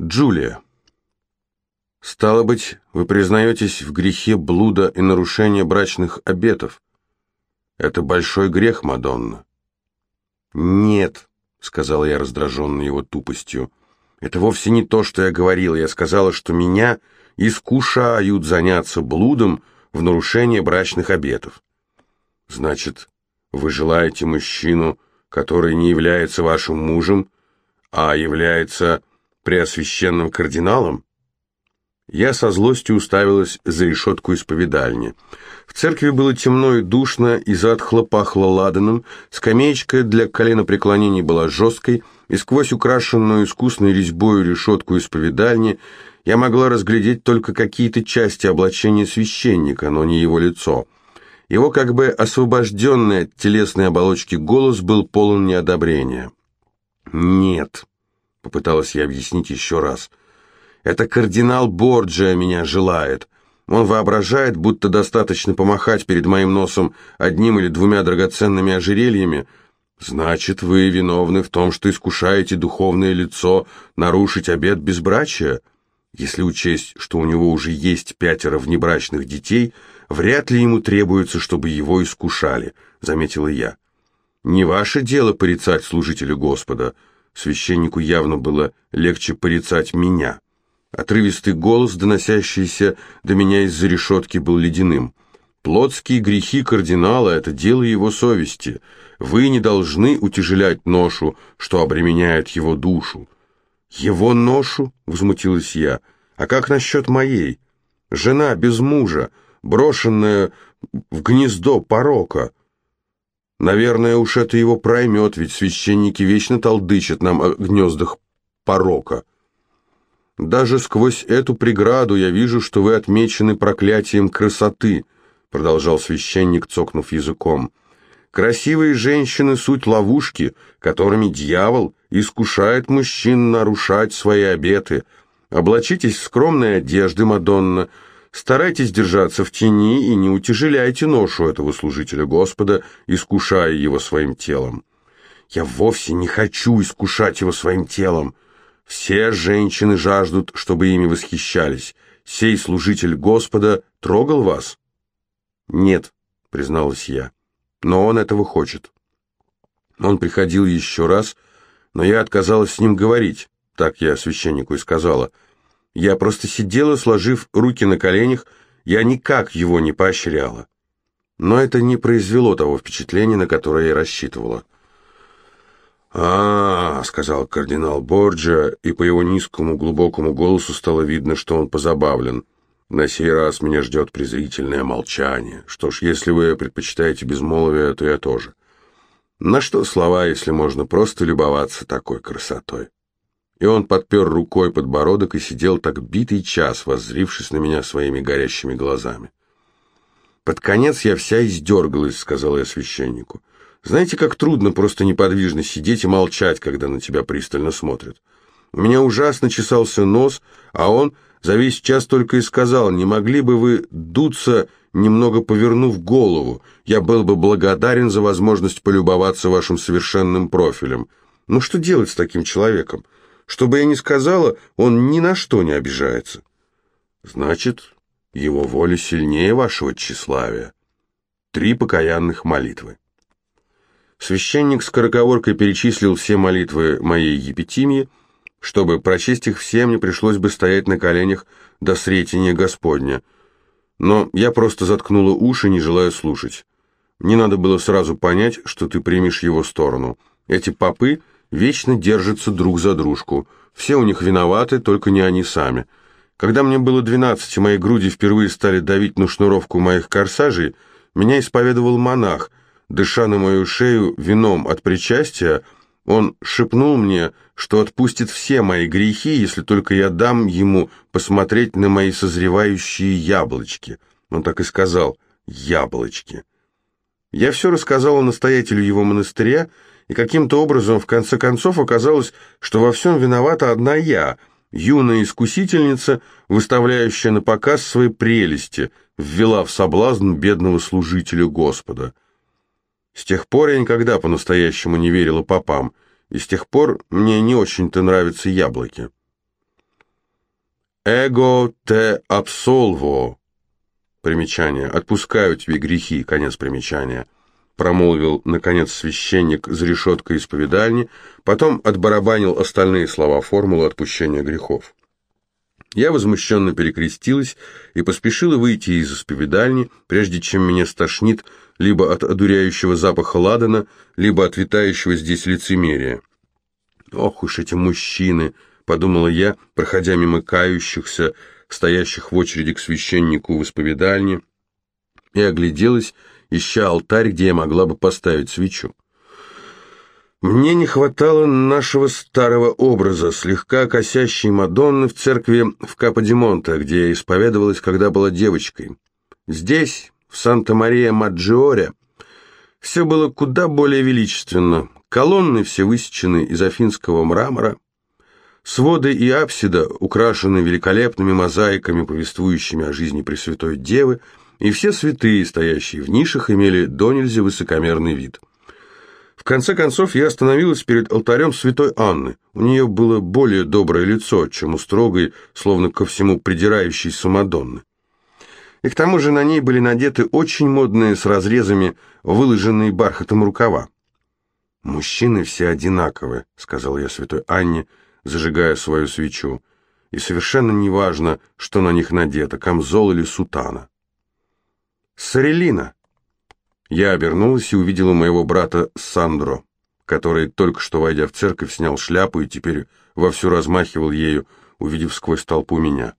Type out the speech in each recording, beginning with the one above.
Джулия. Стало быть, вы признаетесь в грехе блуда и нарушения брачных обетов. Это большой грех, Мадонна. Нет, сказала я, раздраженная его тупостью. Это вовсе не то, что я говорила. Я сказала, что меня искушают заняться блудом в нарушение брачных обетов. Значит, вы желаете мужчину, который не является вашим мужем, а является преосвященным кардиналом? Я со злостью уставилась за решетку исповедальни. В церкви было темно и душно, и затхло пахло ладаном, скамеечка для коленопреклонений была жесткой, и сквозь украшенную искусной резьбой решетку исповедальни я могла разглядеть только какие-то части облачения священника, но не его лицо. Его как бы освобожденный от телесной оболочки голос был полон неодобрения. «Нет», — попыталась я объяснить еще раз, — это кардинал Борджиа меня желает. Он воображает, будто достаточно помахать перед моим носом одним или двумя драгоценными ожерельями. Значит, вы виновны в том, что искушаете духовное лицо нарушить обет безбрачия? Если учесть, что у него уже есть пятеро внебрачных детей, вряд ли ему требуется, чтобы его искушали, заметила я. Не ваше дело порицать служителя Господа. Священнику явно было легче порицать меня. Отрывистый голос, доносящийся до меня из-за решетки, был ледяным. «Плотские грехи кардинала — это дело его совести. Вы не должны утяжелять ношу, что обременяет его душу». «Его ношу?» — возмутилась я. «А как насчет моей? Жена без мужа, брошенная в гнездо порока». Наверное, уж это его проймет, ведь священники вечно толдычат нам о гнездах порока. «Даже сквозь эту преграду я вижу, что вы отмечены проклятием красоты», продолжал священник, цокнув языком. «Красивые женщины — суть ловушки, которыми дьявол искушает мужчин нарушать свои обеты. Облачитесь в скромные одежды, Мадонна, старайтесь держаться в тени и не утяжеляйте ношу этого служителя Господа, искушая его своим телом». «Я вовсе не хочу искушать его своим телом», все женщины жаждут, чтобы ими восхищались. Сей служитель Господа трогал вас? Нет, призналась я, но он этого хочет. Он приходил еще раз, но я отказалась с ним говорить, так я священнику и сказала. Я просто сидела, сложив руки на коленях, я никак его не поощряла. Но это не произвело того впечатления, на которое я рассчитывала. «А, — сказал кардинал Борджа, и по его низкому глубокому голосу стало видно, что он позабавлен. На сей раз меня ждет презрительное молчание. Что ж, если вы предпочитаете безмолвие, то я тоже. На что слова, если можно просто любоваться такой красотой?» И он подпер рукой подбородок и сидел так битый час, воззрившись на меня своими горящими глазами. «Под конец я вся издергалась», — сказал я священнику. Знаете, как трудно просто неподвижно сидеть и молчать, когда на тебя пристально смотрят. У меня ужасно чесался нос, а он за весь час только и сказал, не могли бы вы дуться, немного повернув голову, я был бы благодарен за возможность полюбоваться вашим совершенным профилем. Ну что делать с таким человеком? Что бы я ни сказала, он ни на что не обижается. Значит, его воля сильнее вашего тщеславия. Три покаянных молитвы. Священник с короговоркой перечислил все молитвы моей епитимии. Чтобы прочесть их все, мне пришлось бы стоять на коленях до сретения Господня. Но я просто заткнула уши, не желая слушать. Не надо было сразу понять, что ты примешь его сторону. Эти попы вечно держатся друг за дружку. Все у них виноваты, только не они сами. Когда мне было двенадцать, и мои груди впервые стали давить на шнуровку моих корсажей, меня исповедовал монах, Дыша на мою шею вином от причастия, он шепнул мне, что отпустит все мои грехи, если только я дам ему посмотреть на мои созревающие яблочки. Он так и сказал «яблочки». Я все рассказала настоятелю его монастыря, и каким-то образом в конце концов оказалось, что во всем виновата одна я, юная искусительница, выставляющая на показ свои прелести, ввела в соблазн бедного служителя Господа. С тех пор я никогда по-настоящему не верила попам, и с тех пор мне не очень-то нравятся яблоки. «Эго те абсолво». Примечание. «Отпускаю тебе грехи». Конец примечания. Промолвил, наконец, священник за решеткой исповедальни, потом отбарабанил остальные слова формулы отпущения грехов. Я возмущенно перекрестилась и поспешила выйти из исповедальни, прежде чем меня стошнит либо от одуряющего запаха ладана, либо от витающего здесь лицемерия. «Ох уж эти мужчины!» — подумала я, проходя мимо кающихся, стоящих в очереди к священнику в исповедальне, и огляделась, ища алтарь, где я могла бы поставить свечу. Мне не хватало нашего старого образа, слегка косящей Мадонны в церкви в Каподимонте, где я исповедовалась, когда была девочкой. Здесь, в Санта-Мария-Маджиоре, все было куда более величественно. Колонны все высечены из афинского мрамора, своды и апсида украшены великолепными мозаиками, повествующими о жизни Пресвятой Девы, и все святые, стоящие в нишах, имели до нельзя высокомерный вид. В конце концов, я остановилась перед алтарем святой Анны. У нее было более доброе лицо, чем у строгой, словно ко всему придирающейся Мадонны. И к тому же на ней были надеты очень модные с разрезами, выложенные бархатом рукава. «Мужчины все одинаковы», — сказал я святой Анне, зажигая свою свечу. «И совершенно неважно, что на них надето, камзол или сутана». «Сарелина», я обернулась и увидела моего брата Сандро, который, только что войдя в церковь, снял шляпу и теперь вовсю размахивал ею, увидев сквозь толпу меня.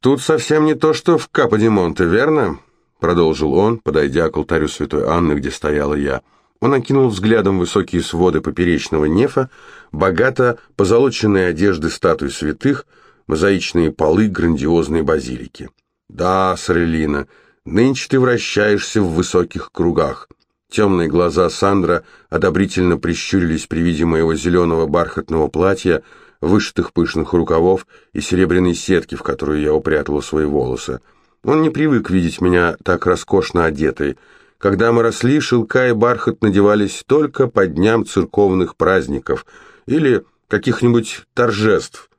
«Тут совсем не то, что в Каподимонте, верно?» Продолжил он, подойдя к алтарю святой Анны, где стояла я. Он окинул взглядом высокие своды поперечного нефа, богато позолоченные одежды статуй святых, мозаичные полы грандиозной базилики. «Да, Сарелина, Нынче ты вращаешься в высоких кругах. Темные глаза Сандра одобрительно прищурились при виде моего зеленого бархатного платья, вышитых пышных рукавов и серебряной сетки, в которую я упрятала свои волосы. Он не привык видеть меня так роскошно одетой. Когда мы росли, шелка и бархат надевались только по дням церковных праздников или каких-нибудь торжеств.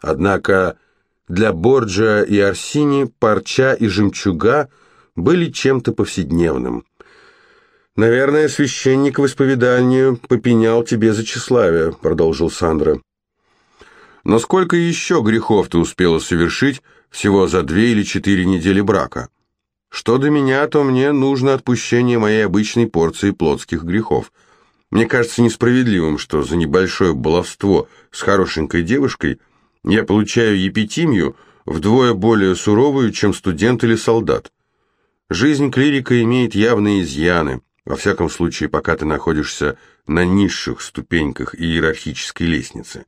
Однако для Борджа и Арсини парча и жемчуга – были чем-то повседневным. «Наверное, священник в исповедании попенял тебе за тщеславие», — продолжил Сандра. «Но сколько еще грехов ты успела совершить всего за две или четыре недели брака? Что до меня, то мне нужно отпущение моей обычной порции плотских грехов. Мне кажется несправедливым, что за небольшое баловство с хорошенькой девушкой я получаю епитимию вдвое более суровую, чем студент или солдат. Жизнь клирика имеет явные изъяны, во всяком случае, пока ты находишься на низших ступеньках иерархической лестницы.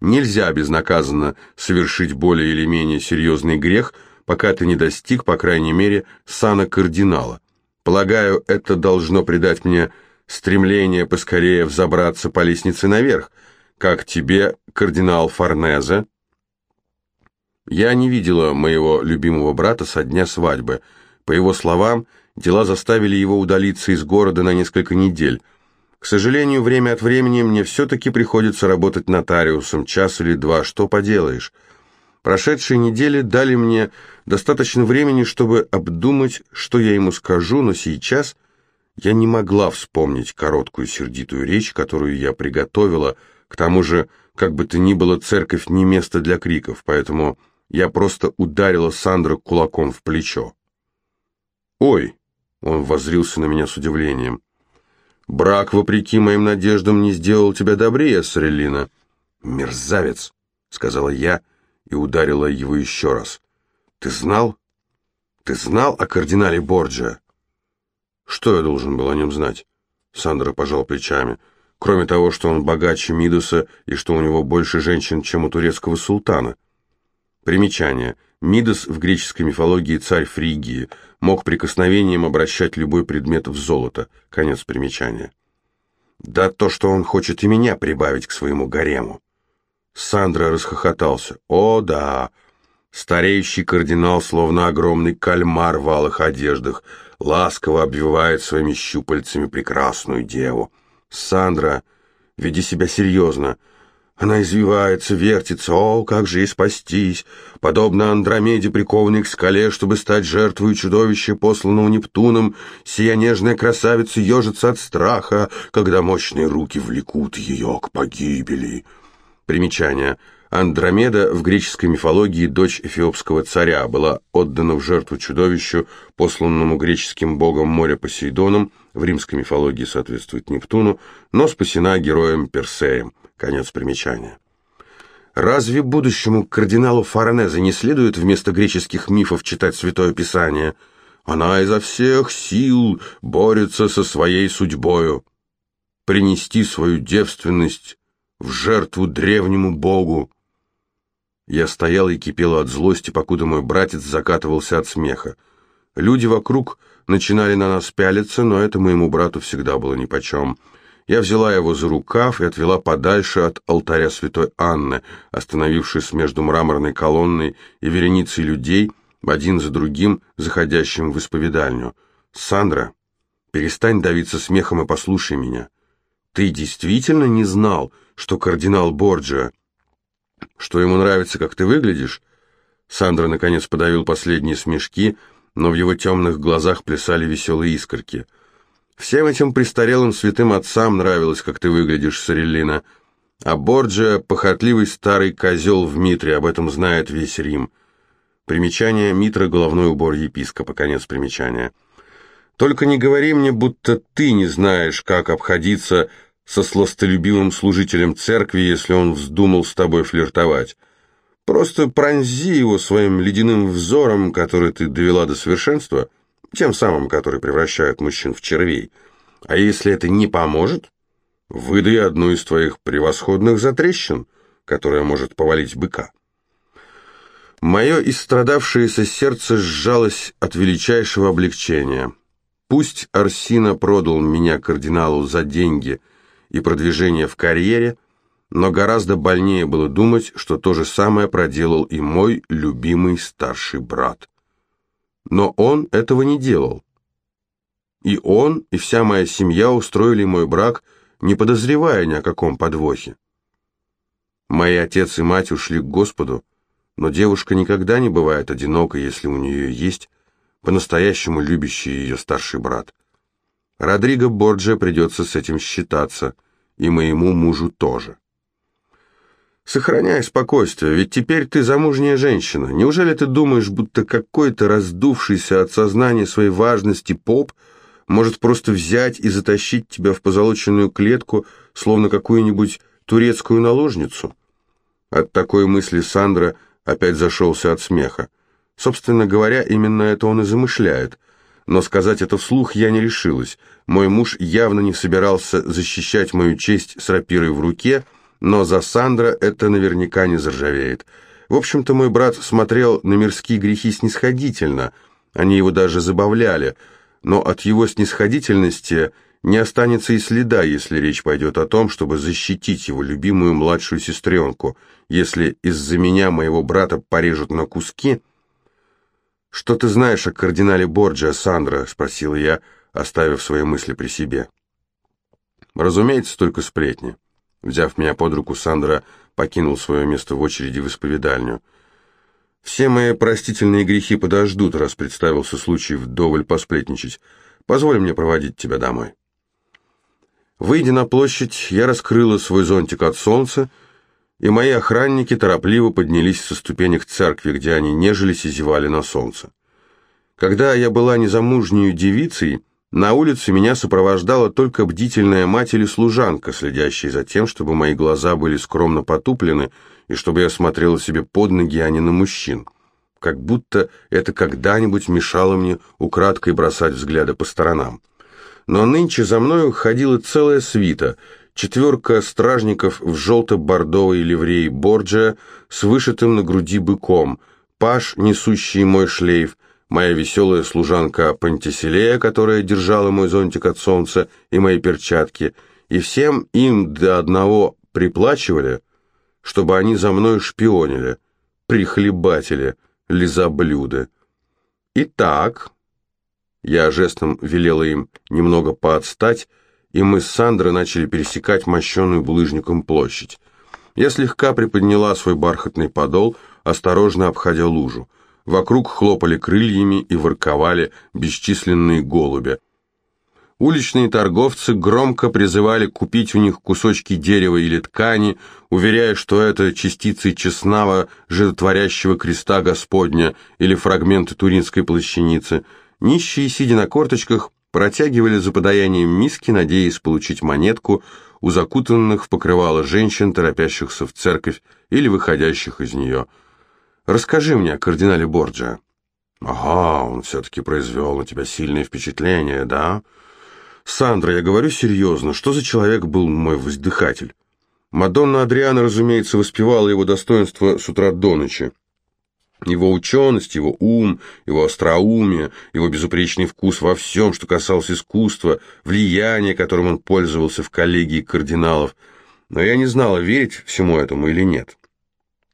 Нельзя безнаказанно совершить более или менее серьезный грех, пока ты не достиг, по крайней мере, сана кардинала. Полагаю, это должно придать мне стремление поскорее взобраться по лестнице наверх, как тебе, кардинал Форнезе. Я не видела моего любимого брата со дня свадьбы – по его словам, дела заставили его удалиться из города на несколько недель. К сожалению, время от времени мне все-таки приходится работать нотариусом, час или два, что поделаешь. Прошедшие недели дали мне достаточно времени, чтобы обдумать, что я ему скажу, но сейчас я не могла вспомнить короткую сердитую речь, которую я приготовила, к тому же, как бы то ни было, церковь не место для криков, поэтому я просто ударила Сандра кулаком в плечо. «Ой!» — он воззрился на меня с удивлением. «Брак, вопреки моим надеждам, не сделал тебя добрее, Сарелина». «Мерзавец!» — сказала я и ударила его еще раз. «Ты знал? Ты знал о кардинале Борджиа?» «Что я должен был о нем знать?» Сандра пожал плечами. «Кроме того, что он богаче Мидуса и что у него больше женщин, чем у турецкого султана». Примечание — Мидас в греческой мифологии царь Фригии, мог прикосновением обращать любой предмет в золото. Конец примечания. Да то, что он хочет и меня прибавить к своему гарему. Сандра расхохотался. О, да. Стареющий кардинал, словно огромный кальмар в алых одеждах, ласково обвивает своими щупальцами прекрасную деву. Сандра, веди себя серьезно. Она извивается, вертится, о, как же ей спастись! Подобно Андромеде, прикованной к скале, чтобы стать жертвой чудовища, посланного Нептуном, сия нежная красавица ежится от страха, когда мощные руки влекут ее к погибели. Примечание. Андромеда в греческой мифологии дочь эфиопского царя была отдана в жертву чудовищу, посланному греческим богом моря Посейдоном, в римской мифологии соответствует Нептуну, но спасена героем Персеем. Конец примечания. Разве будущему кардиналу Фаранезе не следует вместо греческих мифов читать Святое Писание? Она изо всех сил борется со своей судьбою. Принести свою девственность в жертву древнему богу. Я стоял и кипел от злости, покуда мой братец закатывался от смеха. Люди вокруг начинали на нас пялиться, но это моему брату всегда было нипочем. Я взяла его за рукав и отвела подальше от алтаря святой Анны, остановившись между мраморной колонной и вереницей людей, один за другим, заходящим в исповедальню. «Сандра, перестань давиться смехом и послушай меня. Ты действительно не знал, что кардинал Борджиа, что ему нравится, как ты выглядишь?» Сандра, наконец, подавил последние смешки, но в его темных глазах плясали веселые искорки – Всем этим престарелым святым отцам нравилось, как ты выглядишь, Сареллина. А Борджиа — похотливый старый козел в Митре, об этом знает весь Рим. Примечание Митра — головной убор епископа, конец примечания. Только не говори мне, будто ты не знаешь, как обходиться со сластолюбивым служителем церкви, если он вздумал с тобой флиртовать. Просто пронзи его своим ледяным взором, который ты довела до совершенства — тем самым, который превращает мужчин в червей. А если это не поможет, выдай одну из твоих превосходных затрещин, которая может повалить быка. Мое истрадавшееся сердце сжалось от величайшего облегчения. Пусть Арсина продал меня кардиналу за деньги и продвижение в карьере, но гораздо больнее было думать, что то же самое проделал и мой любимый старший брат. Но он этого не делал. И он, и вся моя семья устроили мой брак, не подозревая ни о каком подвохе. Мои отец и мать ушли к Господу, но девушка никогда не бывает одинокой, если у нее есть по-настоящему любящий ее старший брат. Родриго Борджа придется с этим считаться, и моему мужу тоже. Сохраняй спокойствие, ведь теперь ты замужняя женщина. Неужели ты думаешь, будто какой-то раздувшийся от сознания своей важности поп может просто взять и затащить тебя в позолоченную клетку, словно какую-нибудь турецкую наложницу? От такой мысли Сандра опять зашелся от смеха. Собственно говоря, именно это он и замышляет. Но сказать это вслух я не решилась. Мой муж явно не собирался защищать мою честь с рапирой в руке, — но за Сандра это наверняка не заржавеет. В общем-то, мой брат смотрел на мирские грехи снисходительно, они его даже забавляли, но от его снисходительности не останется и следа, если речь пойдет о том, чтобы защитить его любимую младшую сестренку, если из-за меня моего брата порежут на куски. «Что ты знаешь о кардинале Борджиа, Сандра?» — спросил я, оставив свои мысли при себе. «Разумеется, только сплетни». Взяв меня под руку, Сандра покинул свое место в очереди в исповедальню. «Все мои простительные грехи подождут, раз представился случай вдоволь посплетничать. Позволь мне проводить тебя домой». Выйдя на площадь, я раскрыла свой зонтик от солнца, и мои охранники торопливо поднялись со ступенек церкви, где они нежились и зевали на солнце. Когда я была незамужней девицей, на улице меня сопровождала только бдительная мать или служанка, следящая за тем, чтобы мои глаза были скромно потуплены и чтобы я смотрела себе под ноги, а не на мужчин. Как будто это когда-нибудь мешало мне украдкой бросать взгляды по сторонам. Но нынче за мною ходила целая свита, четверка стражников в желто-бордовой ливреи Борджия с вышитым на груди быком, паш, несущий мой шлейф, моя веселая служанка Пантиселея, которая держала мой зонтик от солнца и мои перчатки, и всем им до одного приплачивали, чтобы они за мной шпионили, прихлебатели, лизоблюды. Итак, я жестом велела им немного поотстать, и мы с Сандрой начали пересекать мощенную булыжником площадь. Я слегка приподняла свой бархатный подол, осторожно обходя лужу. Вокруг хлопали крыльями и ворковали бесчисленные голуби. Уличные торговцы громко призывали купить у них кусочки дерева или ткани, уверяя, что это частицы честного, животворящего креста Господня или фрагменты Туринской плащаницы. Нищие, сидя на корточках, протягивали за подаянием миски, надеясь получить монетку у закутанных в покрывало женщин, торопящихся в церковь или выходящих из нее. «Расскажи мне о кардинале Борджиа». «Ага, он все-таки произвел на тебя сильное впечатление, да?» «Сандра, я говорю серьезно, что за человек был мой воздыхатель?» Мадонна Адриана, разумеется, воспевала его достоинство с утра до ночи. Его ученость, его ум, его остроумие, его безупречный вкус во всем, что касалось искусства, влияние, которым он пользовался в коллегии кардиналов. Но я не знала, верить всему этому или нет.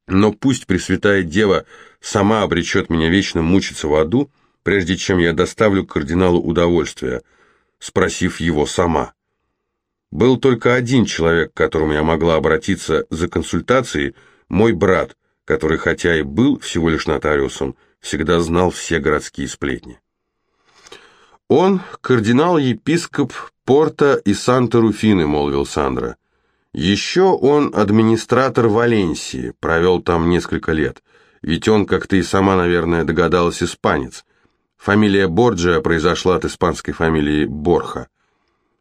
Но пусть Пресвятая Дева сама обречет меня вечно мучиться в аду, прежде чем я доставлю кардиналу удовольствие, спросив его сама. Был только один человек, к которому я могла обратиться за консультацией, мой брат – который, хотя и был всего лишь нотариусом, всегда знал все городские сплетни. «Он кардинал-епископ Порта и Санта-Руфины», — молвил Сандра. «Еще он администратор Валенсии, провел там несколько лет, ведь он, как ты и сама, наверное, догадалась, испанец. Фамилия Борджиа произошла от испанской фамилии Борха.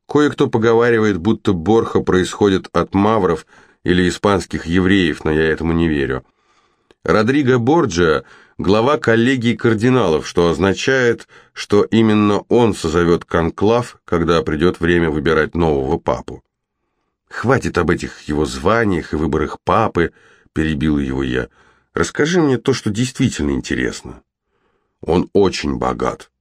Кое-кто поговаривает, будто Борха происходит от мавров или испанских евреев, но я этому не верю. Родриго Борджиа – глава коллегии кардиналов, что означает, что именно он созовет конклав, когда придет время выбирать нового папу. «Хватит об этих его званиях и выборах папы», – перебил его я. «Расскажи мне то, что действительно интересно». «Он очень богат».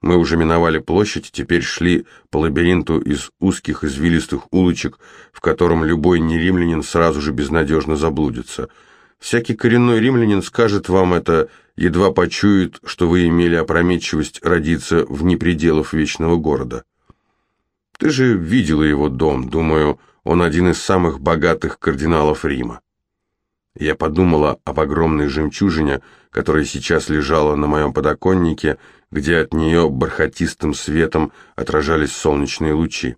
Мы уже миновали площадь, теперь шли по лабиринту из узких извилистых улочек, в котором любой неримлянин сразу же безнадежно заблудится – Всякий коренной римлянин скажет вам это, едва почует, что вы имели опрометчивость родиться вне пределов вечного города. Ты же видела его дом, думаю, он один из самых богатых кардиналов Рима. Я подумала об огромной жемчужине, которая сейчас лежала на моем подоконнике, где от нее бархатистым светом отражались солнечные лучи.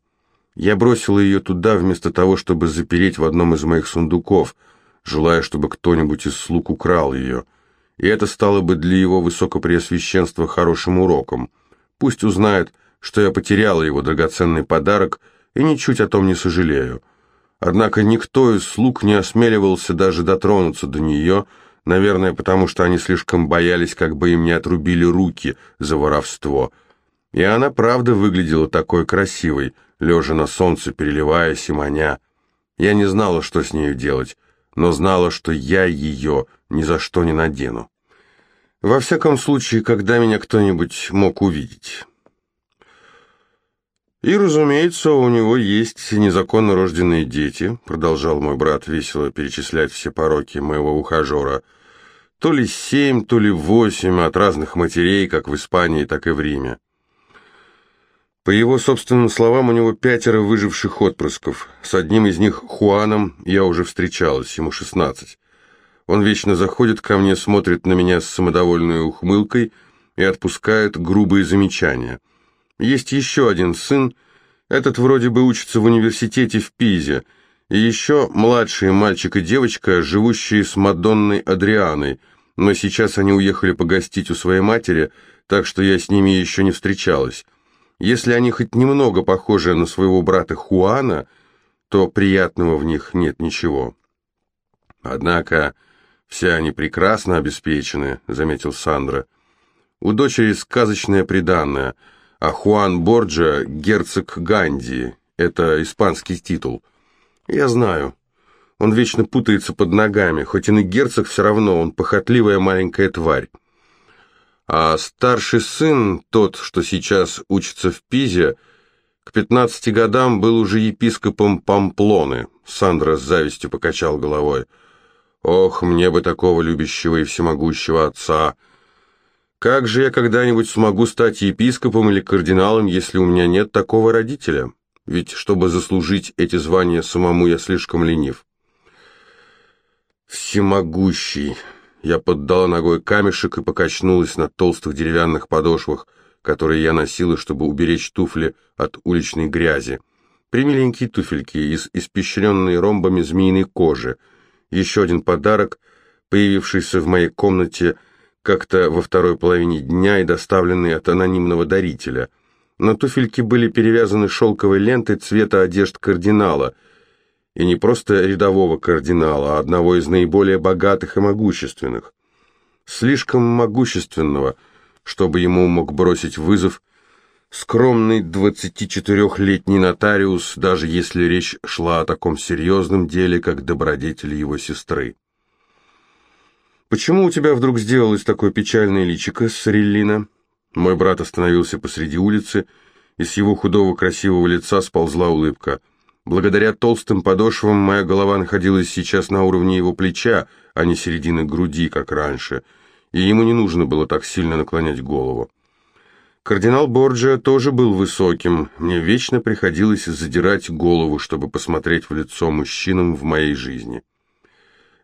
Я бросила ее туда вместо того, чтобы запереть в одном из моих сундуков – желая, чтобы кто-нибудь из слуг украл ее. И это стало бы для его высокопреосвященства хорошим уроком. Пусть узнает, что я потеряла его драгоценный подарок, и ничуть о том не сожалею. Однако никто из слуг не осмеливался даже дотронуться до нее, наверное, потому что они слишком боялись, как бы им не отрубили руки за воровство. И она правда выглядела такой красивой, лежа на солнце, переливаясь и маня. Я не знала, что с нею делать но знала, что я ее ни за что не надену. Во всяком случае, когда меня кто-нибудь мог увидеть. «И, разумеется, у него есть незаконно рожденные дети», продолжал мой брат весело перечислять все пороки моего ухажера. «То ли семь, то ли восемь от разных матерей, как в Испании, так и в Риме. По его собственным словам, у него пятеро выживших отпрысков. С одним из них, Хуаном, я уже встречалась, ему шестнадцать. Он вечно заходит ко мне, смотрит на меня с самодовольной ухмылкой и отпускает грубые замечания. Есть еще один сын, этот вроде бы учится в университете в Пизе, и еще младшие мальчик и девочка, живущие с Мадонной Адрианой, но сейчас они уехали погостить у своей матери, так что я с ними еще не встречалась. Если они хоть немного похожи на своего брата Хуана, то приятного в них нет ничего. Однако все они прекрасно обеспечены, заметил Сандра. У дочери сказочное приданное, а Хуан Борджа — герцог Ганди, это испанский титул. Я знаю. Он вечно путается под ногами, хоть и герцог, все равно он похотливая маленькая тварь. А старший сын, тот, что сейчас учится в Пизе, к пятнадцати годам был уже епископом Памплоны. Сандра с завистью покачал головой. Ох, мне бы такого любящего и всемогущего отца. Как же я когда-нибудь смогу стать епископом или кардиналом, если у меня нет такого родителя? Ведь чтобы заслужить эти звания самому, я слишком ленив. Всемогущий. Я поддала ногой камешек и покачнулась на толстых деревянных подошвах, которые я носила, чтобы уберечь туфли от уличной грязи. Примиленькие туфельки из испещренной ромбами змеиной кожи. Еще один подарок, появившийся в моей комнате как-то во второй половине дня и доставленный от анонимного дарителя. Но туфельки были перевязаны шелковой лентой цвета одежд кардинала, и не просто рядового кардинала, а одного из наиболее богатых и могущественных. Слишком могущественного, чтобы ему мог бросить вызов скромный 24-летний нотариус, даже если речь шла о таком серьезном деле, как добродетель его сестры. «Почему у тебя вдруг сделалось такое печальное личико, Сареллина?» Мой брат остановился посреди улицы, и с его худого красивого лица сползла улыбка. Благодаря толстым подошвам моя голова находилась сейчас на уровне его плеча, а не середины груди, как раньше, и ему не нужно было так сильно наклонять голову. Кардинал Борджиа тоже был высоким, мне вечно приходилось задирать голову, чтобы посмотреть в лицо мужчинам в моей жизни.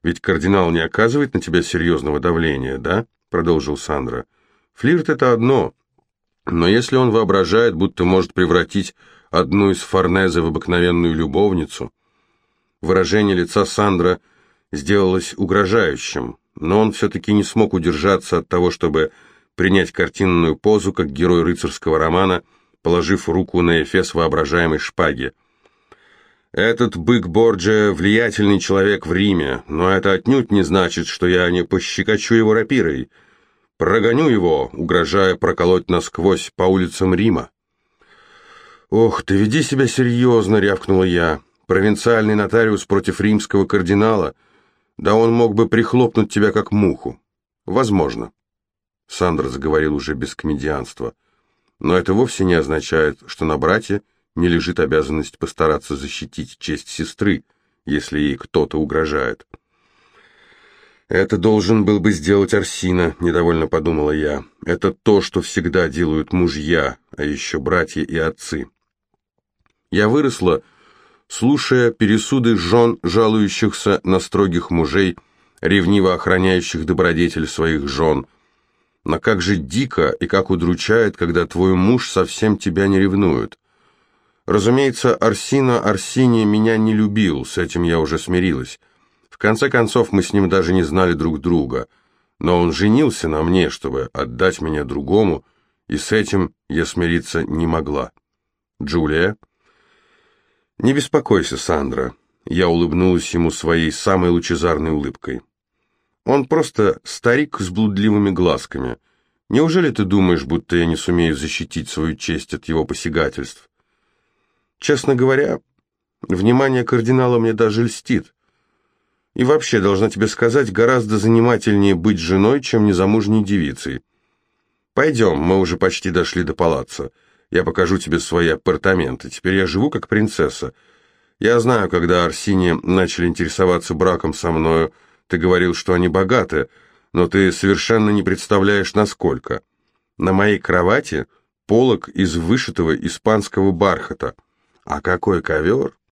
«Ведь кардинал не оказывает на тебя серьезного давления, да?» — продолжил Сандра. «Флирт — это одно, но если он воображает, будто может превратить одну из Форнезе в обыкновенную любовницу...» Выражение лица Сандра сделалось угрожающим, но он все-таки не смог удержаться от того, чтобы принять картинную позу, как герой рыцарского романа, положив руку на эфес воображаемой шпаги. Этот бык Борджа – влиятельный человек в Риме, но это отнюдь не значит, что я не пощекочу его рапирой. Прогоню его, угрожая проколоть насквозь по улицам Рима. «Ох, ты веди себя серьезно», – рявкнула я. «Провинциальный нотариус против римского кардинала? Да он мог бы прихлопнуть тебя как муху. Возможно». Сандра заговорил уже без комедианства. «Но это вовсе не означает, что на брате не лежит обязанность постараться защитить честь сестры, если ей кто-то угрожает. «Это должен был бы сделать Арсина», — недовольно подумала я. «Это то, что всегда делают мужья, а еще братья и отцы». Я выросла, слушая пересуды жен, жалующихся на строгих мужей, ревниво охраняющих добродетель своих жен. Но как же дико и как удручает, когда твой муж совсем тебя не ревнует. Разумеется, Арсина Арсини меня не любил, с этим я уже смирилась. В конце концов, мы с ним даже не знали друг друга. Но он женился на мне, чтобы отдать меня другому, и с этим я смириться не могла. Джулия? Не беспокойся, Сандра. Я улыбнулась ему своей самой лучезарной улыбкой. Он просто старик с блудливыми глазками. Неужели ты думаешь, будто я не сумею защитить свою честь от его посягательств? Честно говоря, внимание кардинала мне даже льстит. И вообще, должна тебе сказать, гораздо занимательнее быть женой, чем незамужней девицей. Пойдем, мы уже почти дошли до палаца. Я покажу тебе свои апартаменты. Теперь я живу как принцесса. Я знаю, когда Арсини начали интересоваться браком со мною, ты говорил, что они богаты, но ты совершенно не представляешь, насколько. На моей кровати полог из вышитого испанского бархата. А какой ковер!